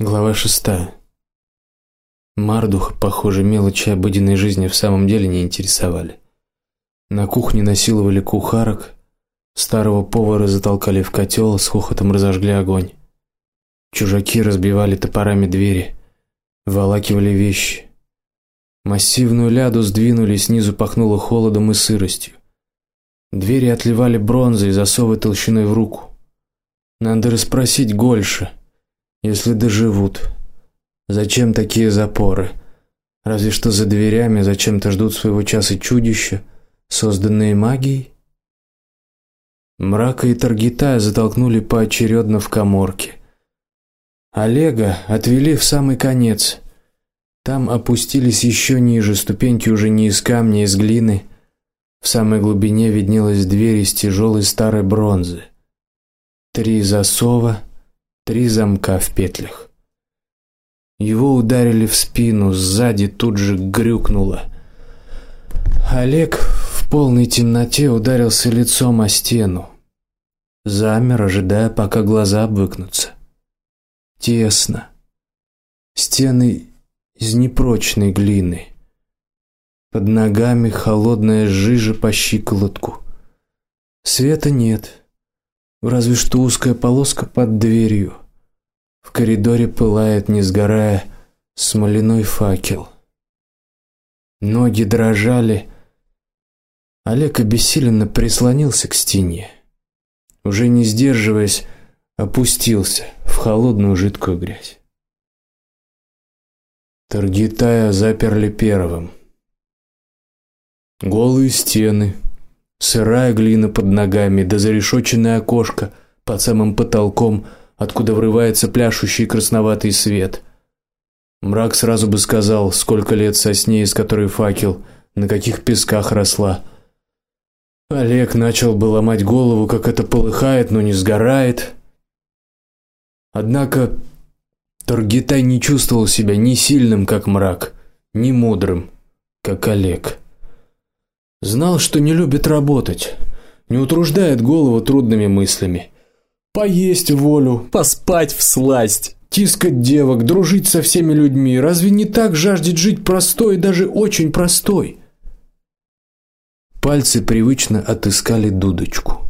Глава шестая. Мардух, похоже, мелочи обыденной жизни в самом деле не интересовали. На кухне насиловали кухарок, старого повара затолкали в котел, с хохотом разожгли огонь. Чужаки разбивали топорами двери, волакивали вещи. Массивную ляду сдвинули, снизу пахнуло холодом и сыростью. Двери отливали бронзой, засовы толщиной в руку. Надо расспросить Гольша если доживут. Зачем такие запоры? Разве что за дверями зачем-то ждут своего часа чудища, созданные магией. Мрака и Таргитая затолкнули поочередно в каморки. Олега отвели в самый конец. Там опустились еще ниже, ступеньки уже не из камня, а из глины. В самой глубине виднелась дверь из тяжелой старой бронзы. Три засова, Три замка в петлях. Его ударили в спину, сзади тут же грюкнуло. Олег в полной темноте ударился лицом о стену. Замер, ожидая, пока глаза обвыкнутся. Тесно. Стены из непрочной глины. Под ногами холодная жижа по щиколотку. Света нет. Разве что узкая полоска под дверью. В коридоре пылает, не сгорая, смоляной факел. Ноги дрожали. Олег обессиленно прислонился к стене. Уже не сдерживаясь, опустился в холодную жидкую грязь. Таргитая заперли первым. Голые стены, Сырая глина под ногами, да зарешоченное окошко под самым потолком, откуда врывается пляшущий красноватый свет. Мрак сразу бы сказал, сколько лет сосне, из которой факел, на каких песках росла. Олег начал бы ломать голову, как это полыхает, но не сгорает. Однако Торгитай не чувствовал себя ни сильным, как мрак, ни мудрым, как Олег. Знал, что не любит работать, не утруждает голову трудными мыслями. Поесть волю, поспать в сласть, тискать девок, дружить со всеми людьми. Разве не так жаждет жить простой, даже очень простой? Пальцы привычно отыскали дудочку.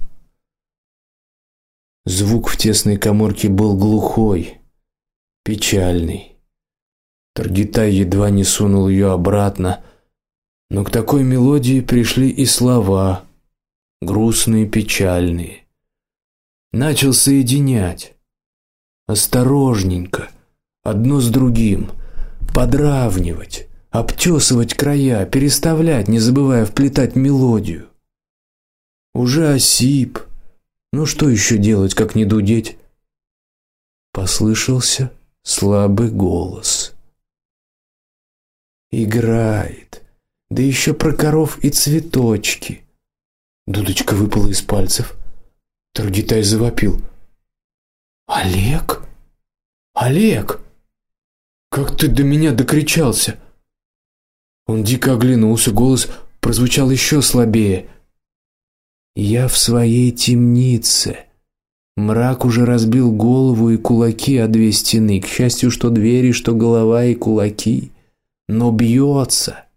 Звук в тесной каморке был глухой, печальный. Таргитай едва не сунул ее обратно, но к такой мелодии пришли и слова, грустные, печальные. Начал соединять осторожненько, одно с другим, подравнивать, обтесывать края, переставлять, не забывая вплетать мелодию. Уже осип. Ну что еще делать, как не дудеть? Послышался слабый голос. Играет да еще про коров и цветочки. Дудочка выпала из пальцев. Таргитай завопил: "Олег? Олег! Как ты до меня докричался?" Он дико оглянулся, голос прозвучал еще слабее. "Я в своей темнице." Мрак уже разбил голову и кулаки о две стены. К счастью, что двери, что голова и кулаки, но бьется.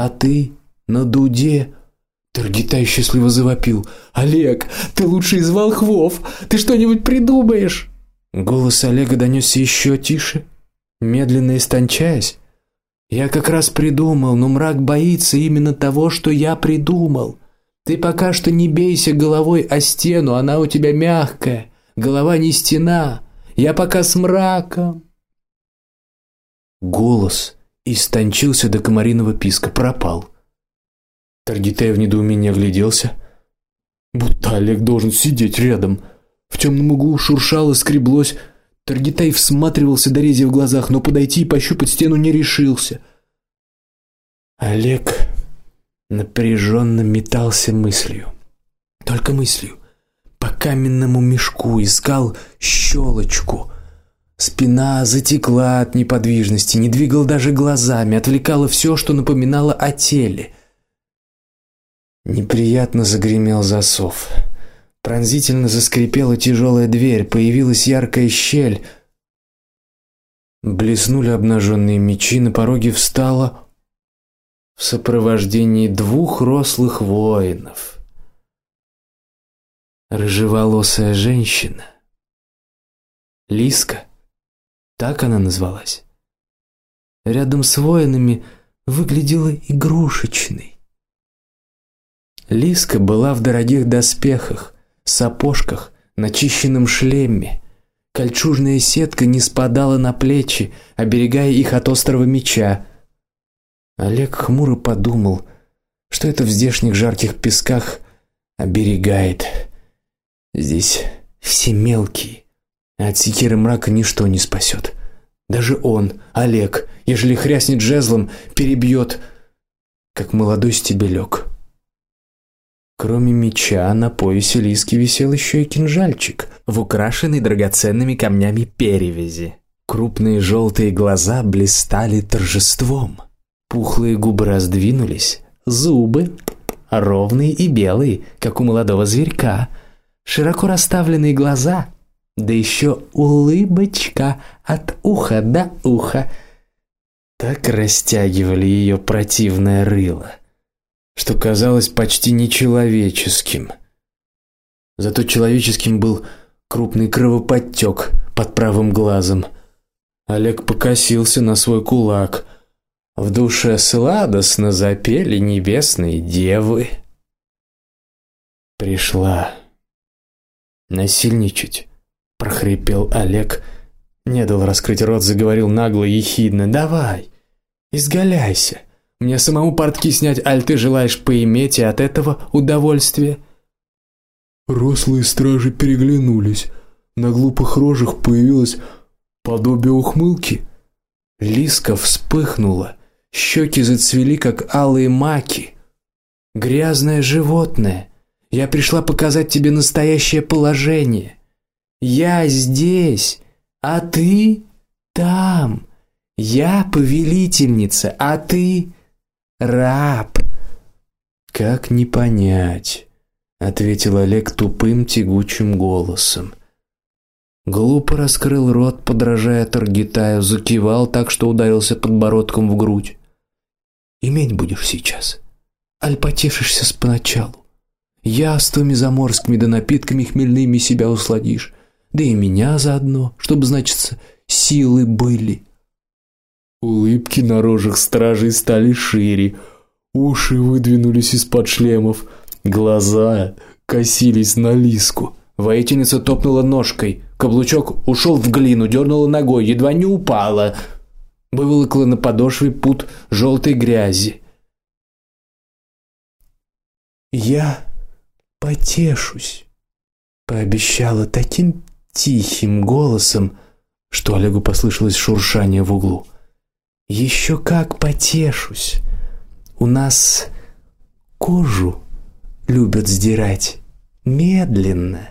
А ты на дуде Таргитай счастливо завопил: "Олег, ты лучший из волхвов. Ты что-нибудь придумаешь?" Голос Олега донесся еще тише, медленно истончаясь. "Я как раз придумал, но мрак боится именно того, что я придумал. Ты пока что не бейся головой о стену, она у тебя мягкая. Голова не стена. Я пока с мраком". Голос истончился до комариного писка, пропал. Таргитаев в недоумении огляделся, будто Олег должен сидеть рядом. В темном углу шуршало, скреблось. Таргитай всматривался до рези в глазах, но подойти и пощупать стену не решился. Олег напряженно метался мыслью, только мыслью. По каменному мешку искал щелочку, Спина затекла от неподвижности, не двигал даже глазами, отвлекало все, что напоминало о теле. Неприятно загремел засов. Пронзительно заскрипела тяжелая дверь, появилась яркая щель. Блеснули обнаженные мечи, на пороге встала в сопровождении двух рослых воинов. Рыжеволосая женщина, Лиска, так она назвалась. Рядом с воинами выглядела игрушечной. Лиска была в дорогих доспехах, сапожках, начищенном шлеме. Кольчужная сетка не спадала на плечи, оберегая их от острого меча. Олег хмуро подумал, что это в здешних жарких песках оберегает. Здесь все мелкие, от секиры мрака ничто не спасет. Даже он, Олег, ежели хряснет жезлом, перебьет, как молодой стебелек. Кроме меча на поясе Лиски висел еще и кинжальчик в украшенной драгоценными камнями перевязи. Крупные желтые глаза блистали торжеством. Пухлые губы раздвинулись, зубы ровные и белые, как у молодого зверька, широко расставленные глаза, да еще улыбочка от уха до уха. Так растягивали ее противное рыло что казалось почти нечеловеческим. Зато человеческим был крупный кровоподтек под правым глазом. Олег покосился на свой кулак. В душе сладостно запели небесные девы. Пришла насильничать, прохрипел Олег, не дал раскрыть рот, заговорил нагло и ехидно: "Давай, изгаляйся. Мне самому портки снять, аль ты желаешь поиметь и от этого удовольствие?» Рослые стражи переглянулись. На глупых рожах появилось подобие ухмылки. Лиска вспыхнула, щеки зацвели как алые маки. Грязное животное. Я пришла показать тебе настоящее положение. Я здесь, а ты там. Я повелительница, а ты раб. Как не понять, ответил Олег тупым тягучим голосом. Глупо раскрыл рот, подражая Таргитаю, закивал так, что ударился подбородком в грудь. Иметь будешь сейчас, аль потешишься с поначалу. Яствами заморскими да напитками хмельными себя усладишь, да и меня заодно, чтобы значится силы были. Улыбки на рожах стражей стали шире, уши выдвинулись из-под шлемов, глаза косились на Лиску. Воительница топнула ножкой, каблучок ушел в глину, дернула ногой, едва не упала. Выволокла на подошве пут желтой грязи. Я потешусь, пообещала таким тихим голосом, что Олегу послышалось шуршание в углу. Еще как потешусь. У нас кожу любят сдирать медленно,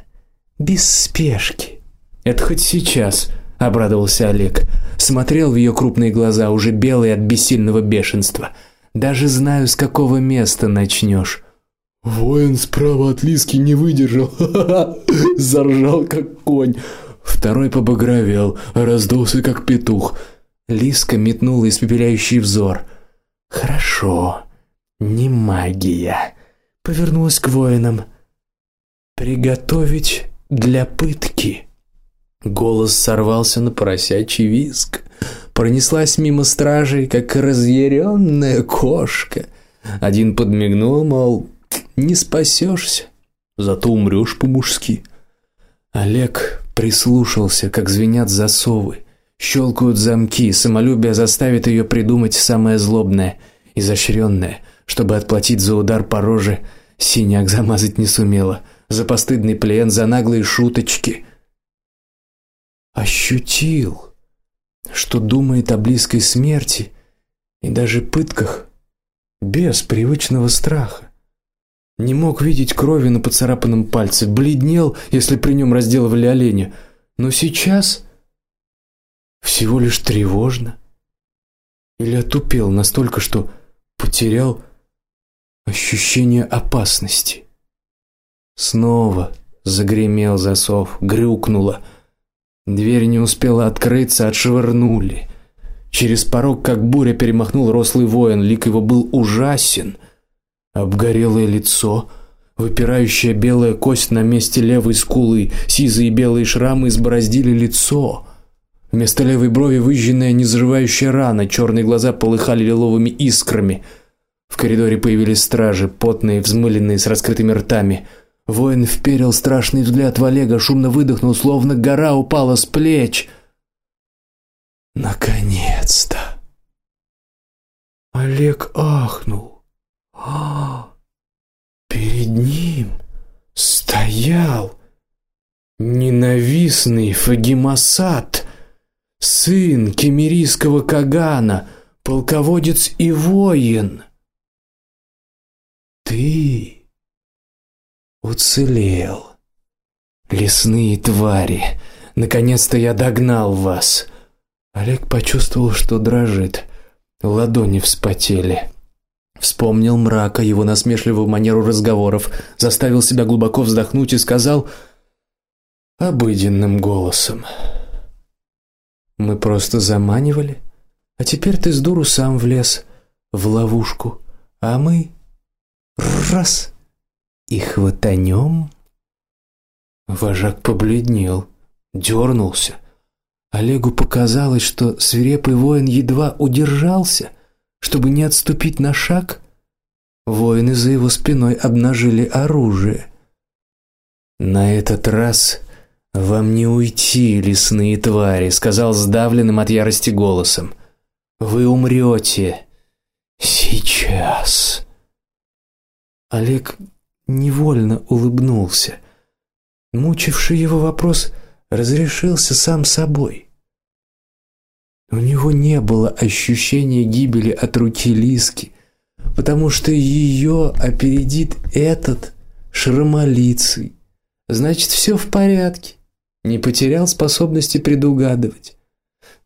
без спешки. Это хоть сейчас, обрадовался Олег. Смотрел в ее крупные глаза, уже белые от бессильного бешенства. Даже знаю, с какого места начнешь. Воин справа от Лиски не выдержал, заржал как конь. Второй побагровел, раздулся как петух. Лиска метнула испепеляющий взор. Хорошо. Не магия. Повернулась к воинам. Приготовить для пытки. Голос сорвался на поросячий визг. Пронеслась мимо стражей, как разъяренная кошка. Один подмигнул, мол, не спасешься, зато умрешь по-мужски. Олег прислушался, как звенят засовы. Щелкают замки, самолюбие заставит ее придумать самое злобное, изощренное, чтобы отплатить за удар по роже. Синяк замазать не сумела, за постыдный плен, за наглые шуточки. Ощутил, что думает о близкой смерти и даже пытках без привычного страха. Не мог видеть крови на поцарапанном пальце, бледнел, если при нем разделывали оленя, но сейчас всего лишь тревожно? Или отупел настолько, что потерял ощущение опасности? Снова загремел засов, грюкнуло. Дверь не успела открыться, отшвырнули. Через порог, как буря, перемахнул рослый воин, лик его был ужасен. Обгорелое лицо, выпирающая белая кость на месте левой скулы, сизые белые шрамы избороздили лицо. Вместо левой брови выжженная незаживающая рана, черные глаза полыхали лиловыми искрами. В коридоре появились стражи, потные, взмыленные, с раскрытыми ртами. Воин вперил страшный взгляд в Олега, шумно выдохнул, словно гора упала с плеч. Наконец-то. Олег ахнул. Перед ним стоял ненавистный Фагимасат, сын кемерийского кагана, полководец и воин. Ты Уцелел. Лесные твари. Наконец-то я догнал вас. Олег почувствовал, что дрожит. Ладони вспотели. Вспомнил мрака, его насмешливую манеру разговоров, заставил себя глубоко вздохнуть и сказал обыденным голосом: "Мы просто заманивали, а теперь ты с дуру сам влез в ловушку, а мы раз и хватанем. Вожак побледнел, дернулся. Олегу показалось, что свирепый воин едва удержался, чтобы не отступить на шаг. Воины за его спиной обнажили оружие. На этот раз вам не уйти, лесные твари, сказал сдавленным от ярости голосом. Вы умрете сейчас. Олег невольно улыбнулся. Мучивший его вопрос разрешился сам собой. У него не было ощущения гибели от руки Лиски, потому что ее опередит этот шрамолицый. Значит, все в порядке. Не потерял способности предугадывать.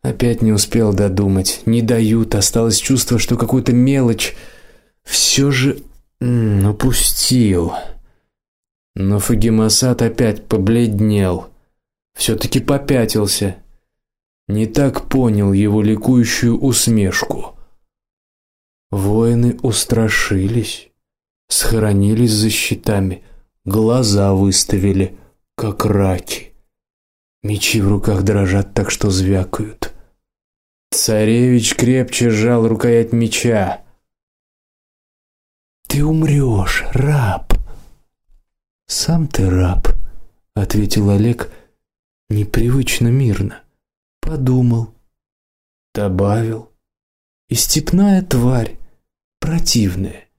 Опять не успел додумать. Не дают, осталось чувство, что какую-то мелочь все же М упустил. Но Фагимасат опять побледнел, все таки попятился. Не так понял его ликующую усмешку. Воины устрашились, схоронились за щитами, глаза выставили, как раки. Мечи в руках дрожат так, что звякают. Царевич крепче сжал рукоять меча. Ты умрешь, раб. Сам ты раб, ответил Олег непривычно мирно. Подумал, добавил: и степная тварь, противная.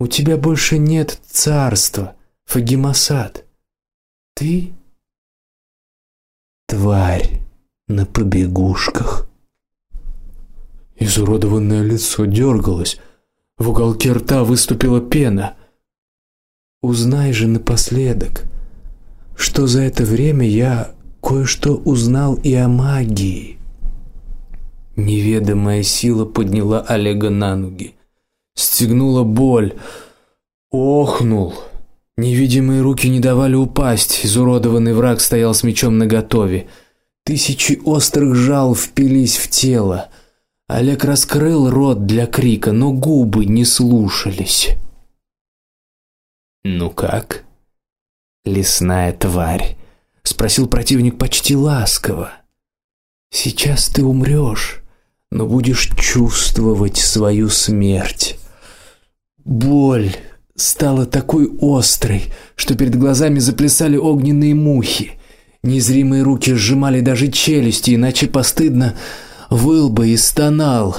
У тебя больше нет царства, Фагимасад. Ты тварь на побегушках. Изуродованное лицо дергалось, в уголке рта выступила пена. Узнай же напоследок, что за это время я кое-что узнал и о магии. Неведомая сила подняла Олега на ноги, стегнула боль, охнул. Невидимые руки не давали упасть. Изуродованный враг стоял с мечом наготове. Тысячи острых жал впились в тело. Олег раскрыл рот для крика, но губы не слушались. Ну как? Лесная тварь, спросил противник почти ласково. Сейчас ты умрешь, но будешь чувствовать свою смерть. Боль стала такой острой, что перед глазами заплясали огненные мухи. Незримые руки сжимали даже челюсти, иначе постыдно выл бы и стонал.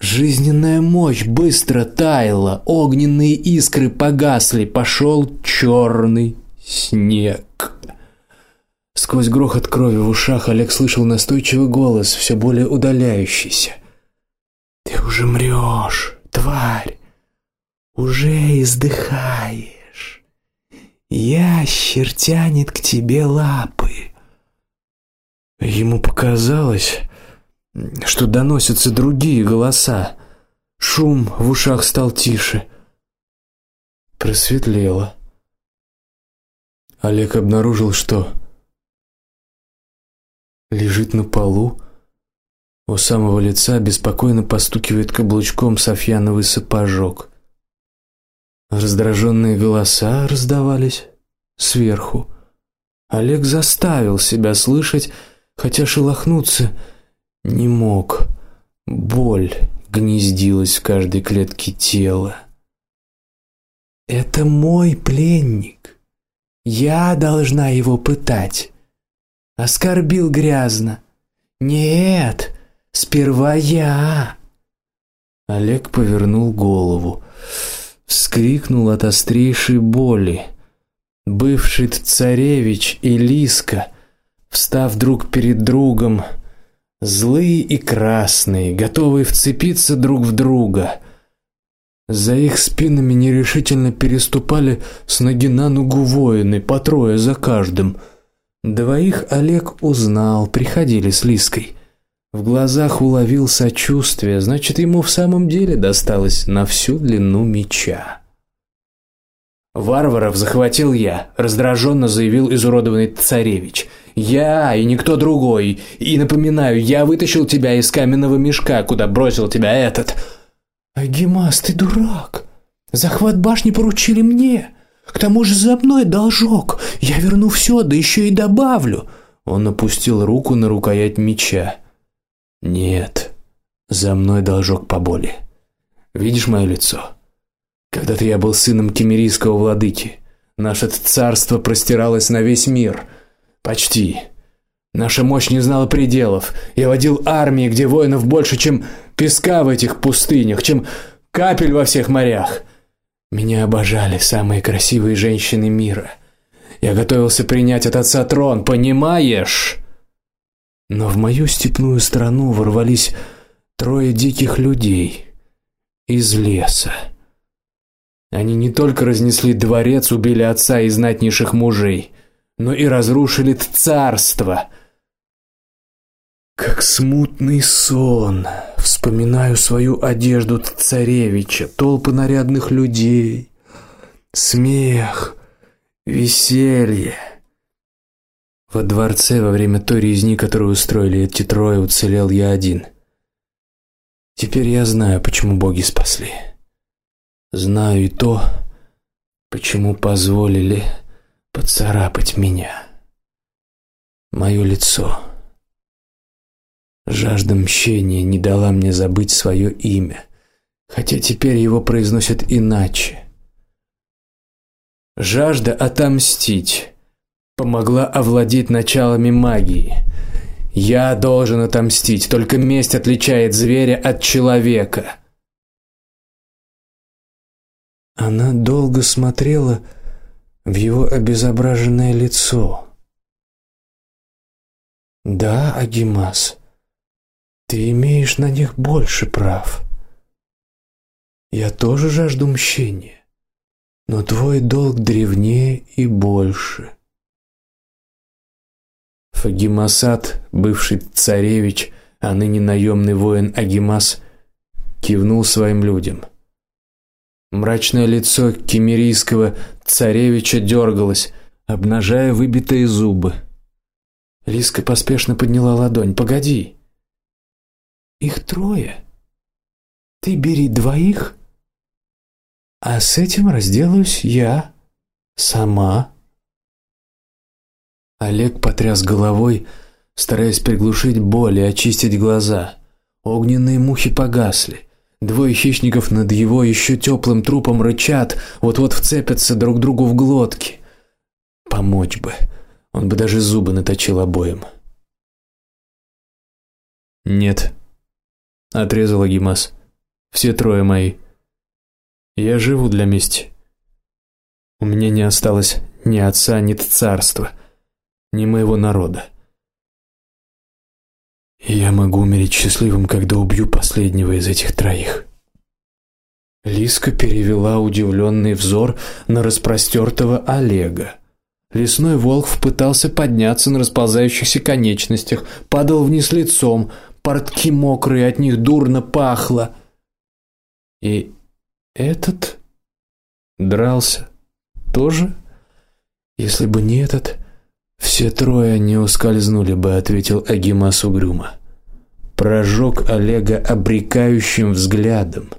Жизненная мощь быстро таяла, огненные искры погасли, пошел черный снег. Сквозь грохот крови в ушах Олег слышал настойчивый голос, все более удаляющийся. Ты уже мрешь, тварь. Уже издыхаешь. Ящер тянет к тебе лапы. Ему показалось, что доносятся другие голоса. Шум в ушах стал тише. Просветлело. Олег обнаружил, что лежит на полу. У самого лица беспокойно постукивает каблучком софьяновый сапожок. Раздраженные голоса раздавались сверху. Олег заставил себя слышать, хотя шелохнуться не мог. Боль гнездилась в каждой клетке тела. Это мой пленник. Я должна его пытать. Оскорбил грязно. Нет, сперва я. Олег повернул голову, вскрикнул от острейшей боли. Бывший царевич и Лиска, встав друг перед другом, злые и красные, готовые вцепиться друг в друга. За их спинами нерешительно переступали с ноги на ногу воины, по трое за каждым. Двоих Олег узнал, приходили с Лиской. В глазах уловил сочувствие, значит, ему в самом деле досталось на всю длину меча. Варваров захватил я, раздраженно заявил изуродованный царевич. Я и никто другой. И напоминаю, я вытащил тебя из каменного мешка, куда бросил тебя этот. Агимас, ты дурак. Захват башни поручили мне. К тому же за мной должок. Я верну все, да еще и добавлю. Он опустил руку на рукоять меча. Нет. За мной должок по боли. Видишь мое лицо? Когда-то я был сыном кемерийского владыки. Наше царство простиралось на весь мир. Почти. Наша мощь не знала пределов. Я водил армии, где воинов больше, чем песка в этих пустынях, чем капель во всех морях. Меня обожали самые красивые женщины мира. Я готовился принять от отца трон, понимаешь? Но в мою степную страну ворвались трое диких людей из леса. Они не только разнесли дворец, убили отца и знатнейших мужей, но и разрушили царство. Как смутный сон, вспоминаю свою одежду царевича, толпы нарядных людей, смех, веселье. Во дворце во время той резни, которую устроили эти трое, уцелел я один. Теперь я знаю, почему боги спасли. Знаю и то, почему позволили поцарапать меня. Мое лицо. Жажда мщения не дала мне забыть свое имя, хотя теперь его произносят иначе. Жажда отомстить помогла овладеть началами магии. Я должен отомстить, только месть отличает зверя от человека. Она долго смотрела в его обезображенное лицо. Да, Агимас, ты имеешь на них больше прав. Я тоже жажду мщения, но твой долг древнее и больше. Фагимасад, бывший царевич, а ныне наемный воин Агимас, кивнул своим людям. Мрачное лицо кемерийского царевича дергалось, обнажая выбитые зубы. Лиска поспешно подняла ладонь. Погоди. Их трое. Ты бери двоих, а с этим разделаюсь я сама. Олег потряс головой, стараясь приглушить боль и очистить глаза. Огненные мухи погасли. Двое хищников над его еще теплым трупом рычат, вот-вот вцепятся друг другу в глотки. Помочь бы. Он бы даже зубы наточил обоим. Нет, отрезал Агимас. Все трое мои. Я живу для мести. У меня не осталось ни отца, ни царства, ни моего народа. Я могу умереть счастливым, когда убью последнего из этих троих. Лиска перевела удивленный взор на распростертого Олега. Лесной волк пытался подняться на расползающихся конечностях, падал вниз лицом, портки мокрые, от них дурно пахло. И этот дрался тоже, если бы не этот, Все трое не ускользнули бы, ответил Агимас угрюмо. Прожег Олега обрекающим взглядом.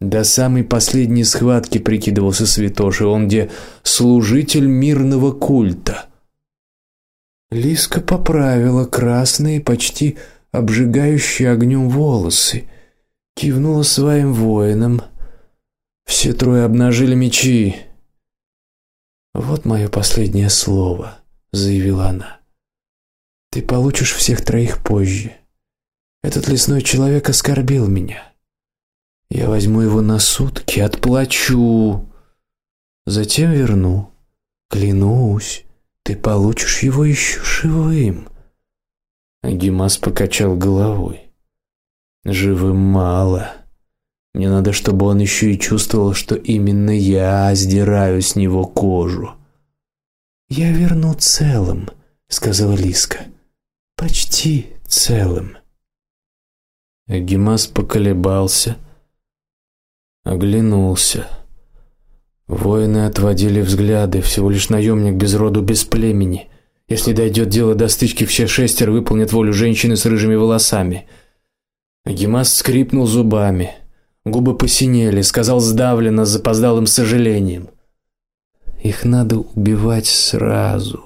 До самой последней схватки прикидывался святош, он где служитель мирного культа. Лиска поправила красные, почти обжигающие огнем волосы, кивнула своим воинам. Все трое обнажили мечи. Вот мое последнее слово, заявила она. Ты получишь всех троих позже. Этот лесной человек оскорбил меня. Я возьму его на сутки, отплачу, затем верну. Клянусь, ты получишь его еще живым. Агимас покачал головой. Живым мало. Мне надо, чтобы он еще и чувствовал, что именно я сдираю с него кожу. Я верну целым, сказала Лиска. Почти целым. Агимас поколебался, оглянулся. Воины отводили взгляды, всего лишь наемник без роду, без племени. Если дойдет дело до стычки, все шестеро выполнят волю женщины с рыжими волосами. Агимас скрипнул зубами. Губы посинели, сказал сдавленно, с запоздалым сожалением: "Их надо убивать сразу.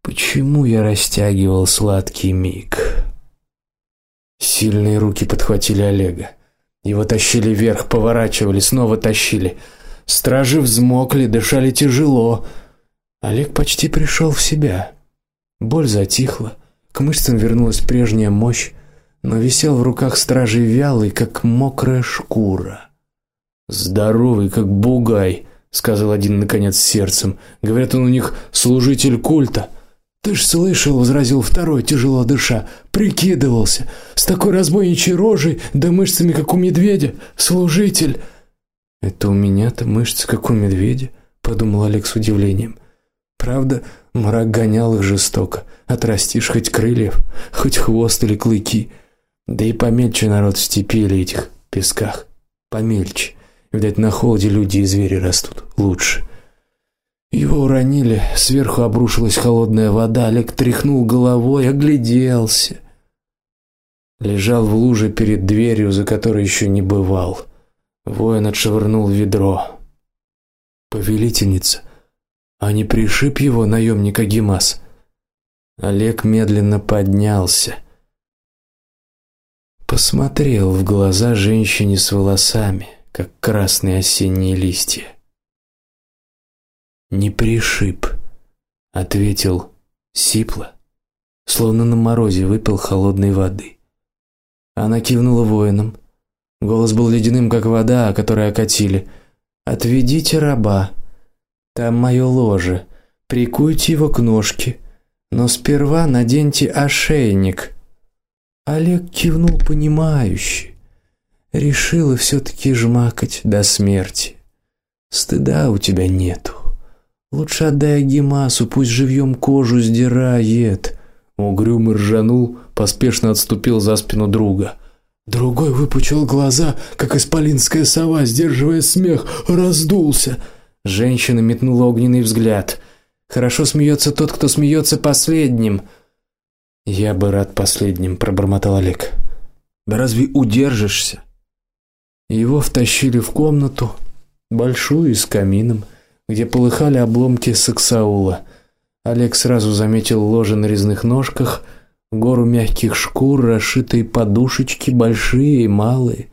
Почему я растягивал сладкий миг?" Сильные руки подхватили Олега. Его тащили вверх, поворачивали, снова тащили. Стражи взмокли, дышали тяжело. Олег почти пришел в себя. Боль затихла, к мышцам вернулась прежняя мощь, но висел в руках стражей вялый, как мокрая шкура. Здоровый, как бугай, сказал один наконец сердцем. Говорят, он у них служитель культа. Ты ж слышал, возразил второй, тяжело дыша, прикидывался, с такой разбойничьей рожей, да мышцами как у медведя, служитель. Это у меня-то мышцы как у медведя, подумал Олег с удивлением. Правда, мрак гонял их жестоко. Отрастишь хоть крыльев, хоть хвост или клыки. Да и помельче народ в степи или этих песках. Помельче. Видать, на холоде люди и звери растут лучше. Его уронили, сверху обрушилась холодная вода, Олег тряхнул головой, огляделся. Лежал в луже перед дверью, за которой еще не бывал. Воин отшвырнул ведро. Повелительница, а не пришиб его наемник Агимас? Олег медленно поднялся. Посмотрел в глаза женщине с волосами, как красные осенние листья. Не пришиб, ответил сипло, словно на морозе выпил холодной воды. Она кивнула воинам. Голос был ледяным, как вода, которой окатили. Отведите раба. Там мое ложе. Прикуйте его к ножке, но сперва наденьте ошейник. Олег кивнул понимающе. Решила все таки жмакать до смерти. Стыда у тебя нету. Лучше отдай Агимасу, пусть живьем кожу сдирает. Угрюм ржанул, поспешно отступил за спину друга. Другой выпучил глаза, как исполинская сова, сдерживая смех, раздулся. Женщина метнула огненный взгляд. Хорошо смеется тот, кто смеется последним. Я бы рад последним, пробормотал Олег. Да разве удержишься? Его втащили в комнату, большую с камином где полыхали обломки саксаула. Олег сразу заметил ложе на резных ножках, гору мягких шкур, расшитые подушечки, большие и малые.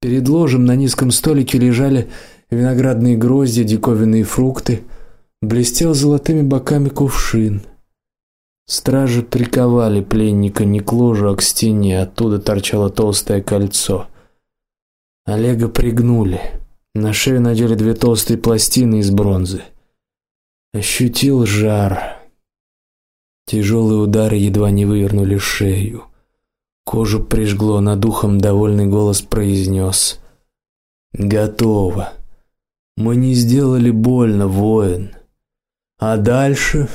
Перед ложем на низком столике лежали виноградные грозди, диковинные фрукты, блестел золотыми боками кувшин. Стражи приковали пленника не к ложу, а к стене, оттуда торчало толстое кольцо. Олега пригнули. На шею надели две толстые пластины из бронзы. Ощутил жар. Тяжелые удары едва не вывернули шею. Кожу прижгло, над ухом довольный голос произнес: "Готово. Мы не сделали больно, воин. А дальше,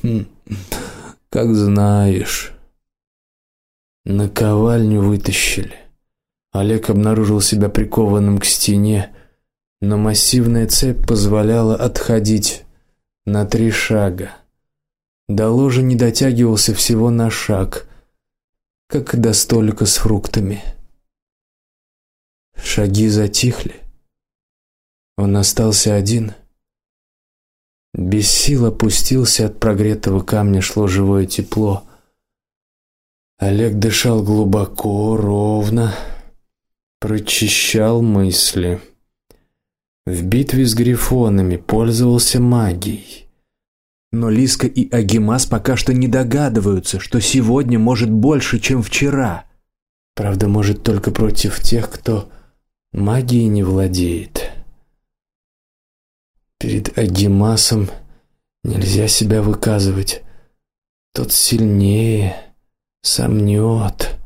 хм, как знаешь, на ковальню вытащили. Олег обнаружил себя прикованным к стене, но массивная цепь позволяла отходить на три шага. До ложа не дотягивался всего на шаг, как и до столика с фруктами. Шаги затихли. Он остался один. Без сил опустился от прогретого камня шло живое тепло. Олег дышал глубоко, ровно, прочищал мысли. В битве с грифонами пользовался магией. Но Лиска и Агимас пока что не догадываются, что сегодня может больше, чем вчера. Правда, может только против тех, кто магией не владеет. Перед Агимасом нельзя себя выказывать. Тот сильнее сомнет.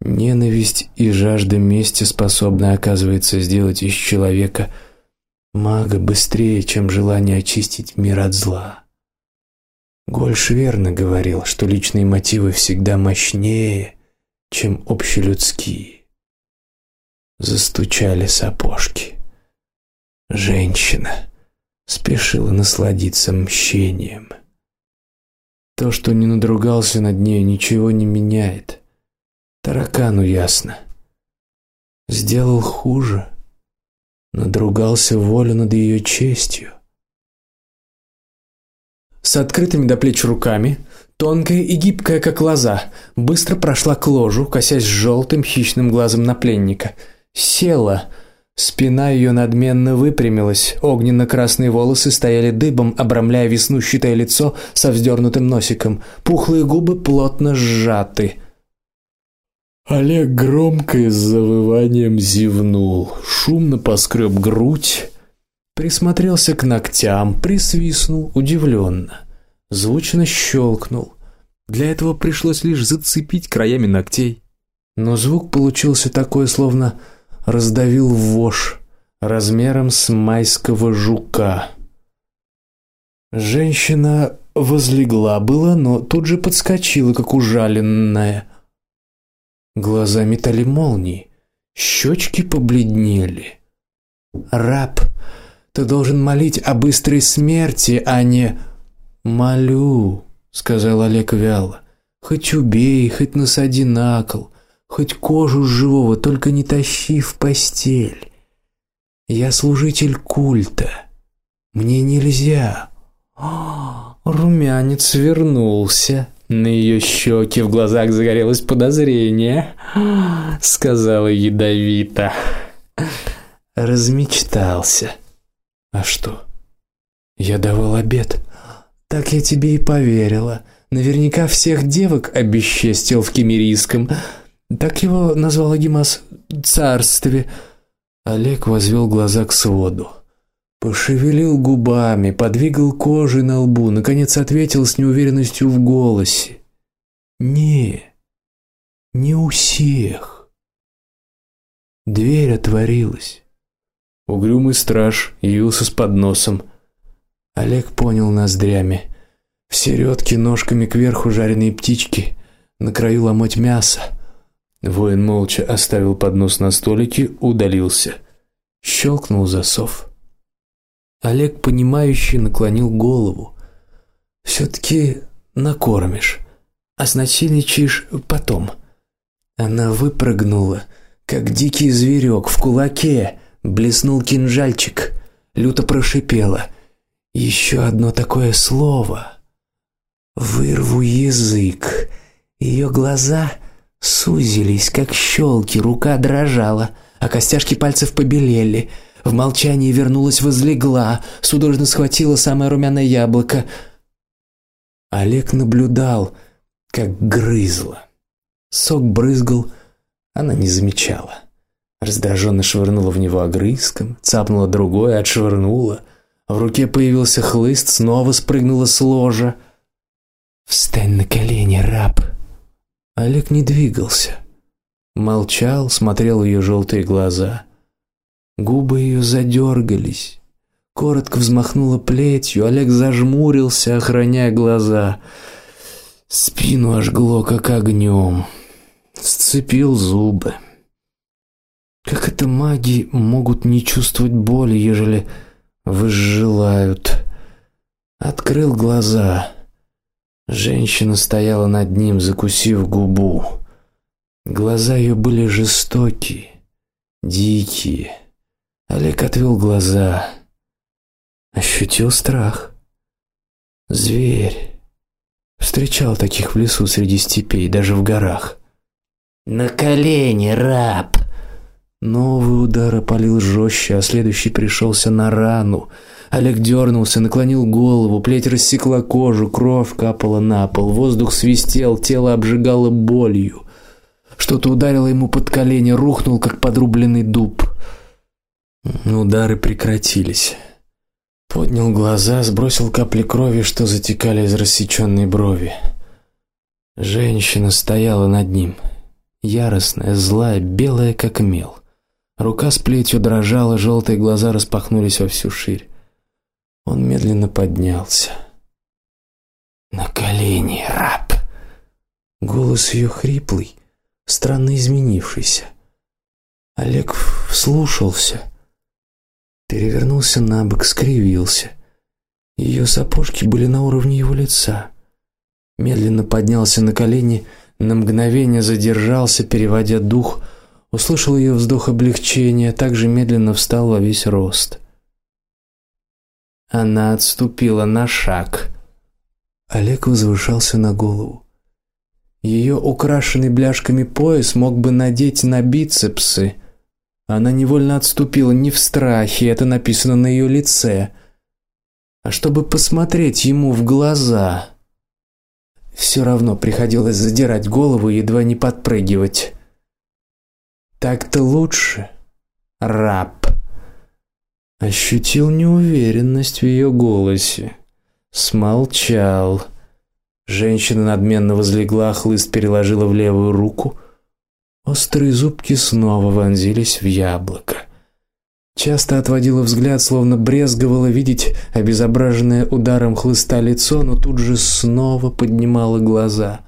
Ненависть и жажда мести способны, оказывается, сделать из человека мага быстрее, чем желание очистить мир от зла. Гольш верно говорил, что личные мотивы всегда мощнее, чем общелюдские. Застучали сапожки. Женщина спешила насладиться мщением. То, что не надругался над ней, ничего не меняет. Таракану ясно. Сделал хуже. Надругался волю над ее честью. С открытыми до плеч руками, тонкая и гибкая, как лоза, быстро прошла к ложу, косясь желтым хищным глазом на пленника. Села, Спина ее надменно выпрямилась, огненно-красные волосы стояли дыбом, обрамляя веснущатое лицо со вздернутым носиком. Пухлые губы плотно сжаты. Олег громко с завыванием зевнул, шумно поскреб грудь, присмотрелся к ногтям, присвистнул удивленно, звучно щелкнул. Для этого пришлось лишь зацепить краями ногтей, но звук получился такой, словно раздавил вож размером с майского жука. Женщина возлегла было, но тут же подскочила, как ужаленная. Глаза метали молнии, щечки побледнели. Раб, ты должен молить о быстрой смерти, а не молю, сказал Олег вяло. Хоть убей, хоть насади на кол, Хоть кожу живого, только не тащи в постель. Я служитель культа. Мне нельзя. О, румянец вернулся. На ее щеке в глазах загорелось подозрение, сказала ядовито. Размечтался. А что? Я давал обед. Так я тебе и поверила. Наверняка всех девок обесчестил в Кемерийском. Так его назвал Агимас царстве. Олег возвел глаза к своду. Пошевелил губами, подвигал кожей на лбу, наконец ответил с неуверенностью в голосе: "Не. Не у всех". Дверь отворилась. Угрюмый страж явился с подносом. Олег понял ноздрями. В середке ножками кверху жареные птички, на краю ломоть мяса. Воин молча оставил поднос на столике, удалился. Щелкнул засов. Олег понимающе наклонил голову. все таки накормишь, а снасильничаешь потом. Она выпрыгнула, как дикий зверек в кулаке, блеснул кинжальчик, люто прошипела: «Еще одно такое слово, вырву язык". Ее глаза сузились, как щелки, рука дрожала, а костяшки пальцев побелели. В молчании вернулась, возлегла, судорожно схватила самое румяное яблоко. Олег наблюдал, как грызла. Сок брызгал, она не замечала. Раздраженно швырнула в него огрызком, цапнула другое, отшвырнула. В руке появился хлыст, снова спрыгнула с ложа. Встань на колени, раб, Олег не двигался. Молчал, смотрел в ее желтые глаза. Губы ее задергались. Коротко взмахнула плетью, Олег зажмурился, охраняя глаза. Спину ожгло как огнем. Сцепил зубы. Как это маги могут не чувствовать боли, ежели выжелают? Открыл глаза. Женщина стояла над ним, закусив губу. Глаза ее были жестокие, дикие. Олег отвел глаза, ощутил страх. Зверь. Встречал таких в лесу среди степей, даже в горах. На колени, раб. Новый удар опалил жестче, а следующий пришелся на рану. Олег дернулся, наклонил голову, плеть рассекла кожу, кровь капала на пол, воздух свистел, тело обжигало болью. Что-то ударило ему под колени, рухнул как подрубленный дуб. Удары прекратились. Поднял глаза, сбросил капли крови, что затекали из рассеченной брови. Женщина стояла над ним, яростная, злая, белая как мел. Рука с плетью дрожала, желтые глаза распахнулись во всю ширь. Он медленно поднялся. На колени, раб. Голос ее хриплый, странно изменившийся. Олег вслушался перевернулся на бок, скривился. Ее сапожки были на уровне его лица. Медленно поднялся на колени, на мгновение задержался, переводя дух, услышал ее вздох облегчения, также медленно встал во весь рост. Она отступила на шаг. Олег возвышался на голову. Ее украшенный бляшками пояс мог бы надеть на бицепсы, она невольно отступила не в страхе, это написано на ее лице, а чтобы посмотреть ему в глаза. Все равно приходилось задирать голову и едва не подпрыгивать. Так-то лучше, раб. Ощутил неуверенность в ее голосе. Смолчал. Женщина надменно возлегла, хлыст переложила в левую руку. Острые зубки снова вонзились в яблоко. Часто отводила взгляд, словно брезговала видеть обезображенное ударом хлыста лицо, но тут же снова поднимала глаза,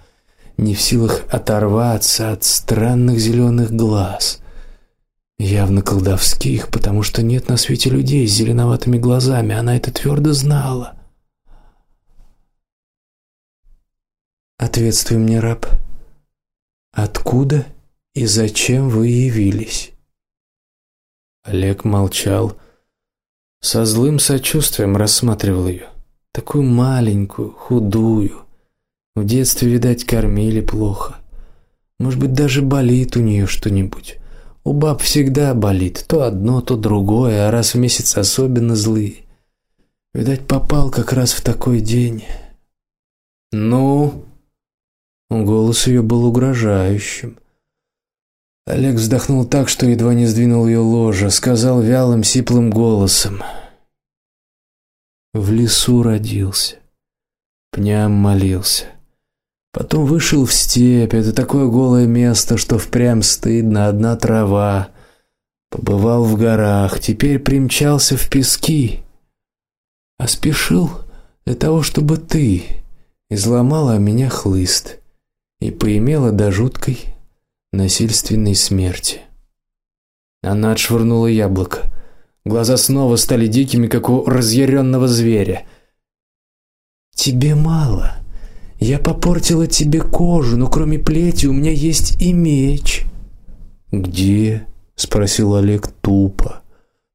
не в силах оторваться от странных зеленых глаз. Явно колдовских, потому что нет на свете людей с зеленоватыми глазами, она это твердо знала. Ответствуй мне, раб. Откуда и зачем вы явились? Олег молчал, со злым сочувствием рассматривал ее, такую маленькую, худую. В детстве, видать, кормили плохо. Может быть, даже болит у нее что-нибудь. У баб всегда болит, то одно, то другое, а раз в месяц особенно злые. Видать, попал как раз в такой день. Ну, голос ее был угрожающим. Олег вздохнул так, что едва не сдвинул ее ложе, сказал вялым, сиплым голосом: "В лесу родился, пням молился. Потом вышел в степь. Это такое голое место, что впрямь стыдно, одна трава. Побывал в горах, теперь примчался в пески. А спешил для того, чтобы ты изломала меня хлыст и поимела до жуткой насильственной смерти. Она отшвырнула яблоко. Глаза снова стали дикими, как у разъяренного зверя. Тебе мало. Я попортила тебе кожу, но кроме плети у меня есть и меч. Где? спросил Олег тупо.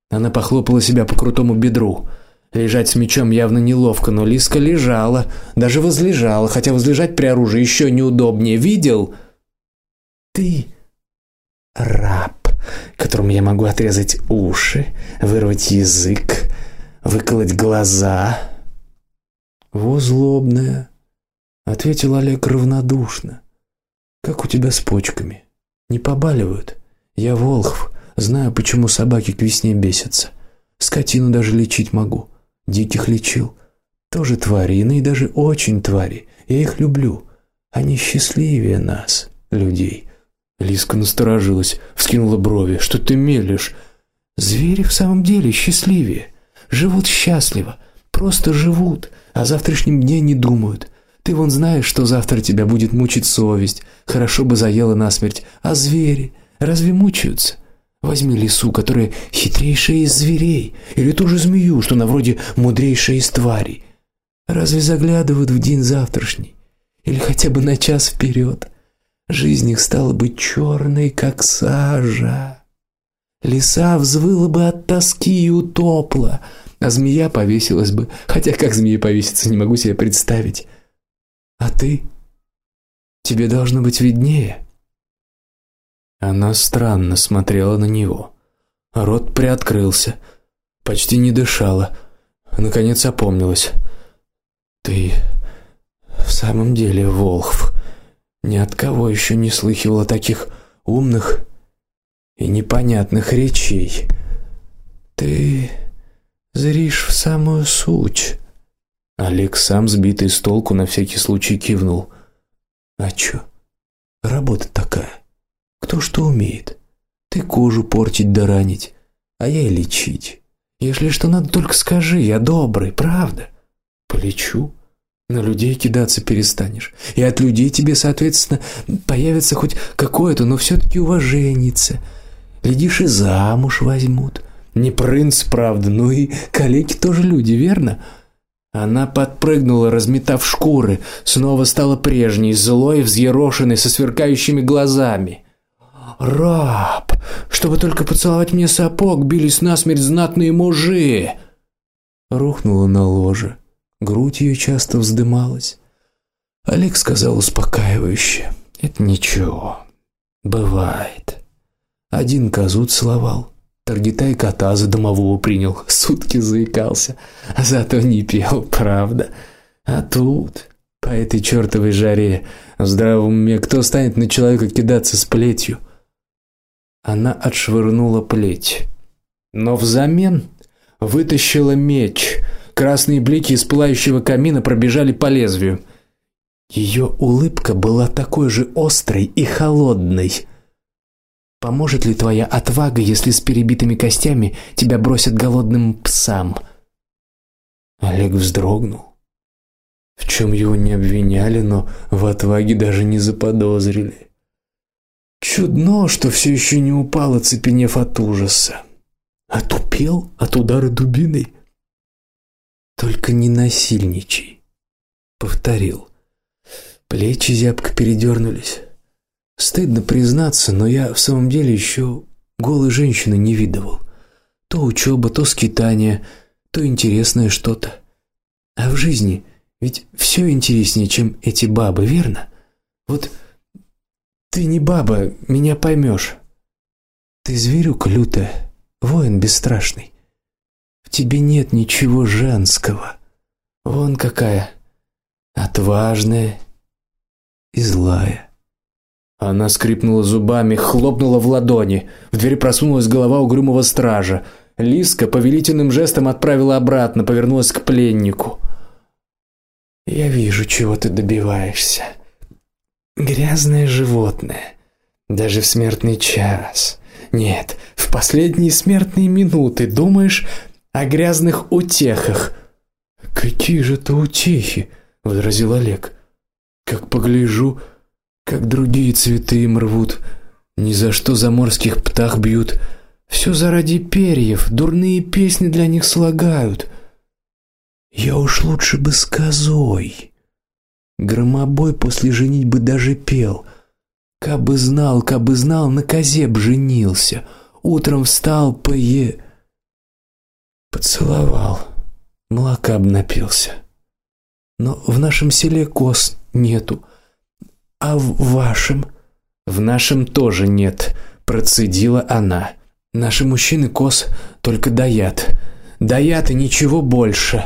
Она похлопала себя по крутому бедру. Лежать с мечом явно неловко, но Лиска лежала, даже возлежала, хотя возлежать при оружии еще неудобнее. Видел? Ты раб, которому я могу отрезать уши, вырвать язык, выколоть глаза. Во злобная, ответил Олег равнодушно. Как у тебя с почками? Не побаливают? Я волхв, знаю, почему собаки к весне бесятся. Скотину даже лечить могу. Диких лечил. Тоже твари, иные даже очень твари. Я их люблю. Они счастливее нас, людей. Лиска насторожилась, вскинула брови. Что ты мелешь? Звери в самом деле счастливее, живут счастливо, просто живут, о завтрашнем дне не думают. Ты вон знаешь, что завтра тебя будет мучить совесть. Хорошо бы заела насмерть, а звери разве мучаются? Возьми лису, которая хитрейшая из зверей, или ту же змею, что на вроде мудрейшая из тварей. Разве заглядывают в день завтрашний? или хотя бы на час вперед. Жизнь их стала бы черной, как сажа. Лиса взвыла бы от тоски и утопла, а змея повесилась бы, хотя как змея повеситься, не могу себе представить. А ты? Тебе должно быть виднее. Она странно смотрела на него. Рот приоткрылся, почти не дышала. Наконец опомнилась. Ты в самом деле Волхв. Ни от кого еще не слыхивала таких умных и непонятных речей. Ты зришь в самую суть. Олег сам сбитый с толку на всякий случай кивнул. А чё? Работа такая. Кто что умеет? Ты кожу портить да ранить, а я и лечить. Если что надо, только скажи, я добрый, правда? Полечу. На людей кидаться перестанешь. И от людей тебе, соответственно, появится хоть какое-то, но все таки уваженица. Глядишь, и замуж возьмут. Не принц, правда, но и коллеги тоже люди, верно? Она подпрыгнула, разметав шкуры, снова стала прежней, злой, взъерошенной, со сверкающими глазами. Раб, чтобы только поцеловать мне сапог, бились насмерть знатные мужи. Рухнула на ложе. Грудь ее часто вздымалась. Олег сказал успокаивающе: "Это ничего. Бывает. Один козу целовал, Таргитай кота за домового принял, сутки заикался, а зато не пел, правда. А тут по этой чертовой жаре в здравом уме кто станет на человека кидаться с плетью?" Она отшвырнула плеть, но взамен вытащила меч Красные блики из пылающего камина пробежали по лезвию. Ее улыбка была такой же острой и холодной. Поможет ли твоя отвага, если с перебитыми костями тебя бросят голодным псам? Олег вздрогнул. В чем его не обвиняли, но в отваге даже не заподозрили. Чудно, что все еще не упал, оцепенев от ужаса. Отупел от удара дубиной. Только не насильничай, повторил. Плечи зябко передернулись. Стыдно признаться, но я в самом деле еще голой женщины не видывал. То учеба, то скитание, то интересное что-то. А в жизни ведь все интереснее, чем эти бабы, верно? Вот ты не баба, меня поймешь. Ты зверюка лютая, воин бесстрашный тебе нет ничего женского. Вон какая отважная и злая. Она скрипнула зубами, хлопнула в ладони. В дверь просунулась голова угрюмого стража. Лиска повелительным жестом отправила обратно, повернулась к пленнику. Я вижу, чего ты добиваешься. Грязное животное, даже в смертный час. Нет, в последние смертные минуты думаешь, о грязных утехах. Какие же это утехи, возразил Олег. Как погляжу, как другие цветы им рвут, ни за что заморских птах бьют. Все заради перьев, дурные песни для них слагают. Я уж лучше бы с козой. Громобой после женитьбы даже пел. Кабы знал, кабы знал, на козе б женился. Утром встал, пое Поцеловал. Молока б напился. Но в нашем селе коз нету. А в вашем? В нашем тоже нет, процедила она. Наши мужчины коз только даят. Даят и ничего больше.